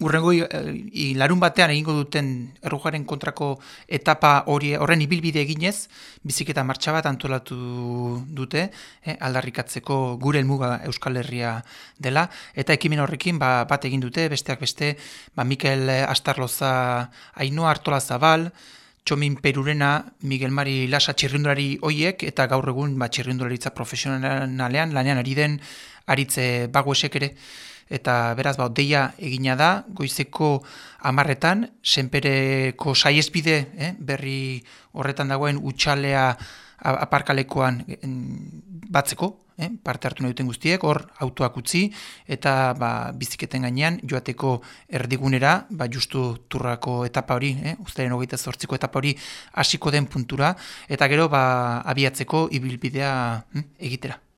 urrengo i, larun batean egingo duten errujaren kontrako etapa hori horren ibilbide eginez, biziketa martxa bat antolatu dute, eh, aldarrikatzeko gure helmuga Euskal Herria dela, eta ekimen horrekin ba, bat egin dute, besteak beste, ba, Mikel Astarloza Ainhoa Artola Zabal, Txomin Perurena, Miguel Mari Lasa txirrindulari hoiek, eta gaur egun ba, txirrindularitza profesionalean, lanean ari den aritze bagoesek ere, eta beraz ba, deia egina da, goizeko amarretan, senpereko saiezbide, eh, berri horretan dagoen utxalea aparkalekoan batzeko, eh, parte hartu nahi duten guztiek, hor autoak utzi, eta ba, biziketen gainean joateko erdigunera, ba, justu turrako etapa hori, eh, ustaren hogeita zortziko etapa hori hasiko den puntura, eta gero ba, abiatzeko ibilbidea hm, egitera.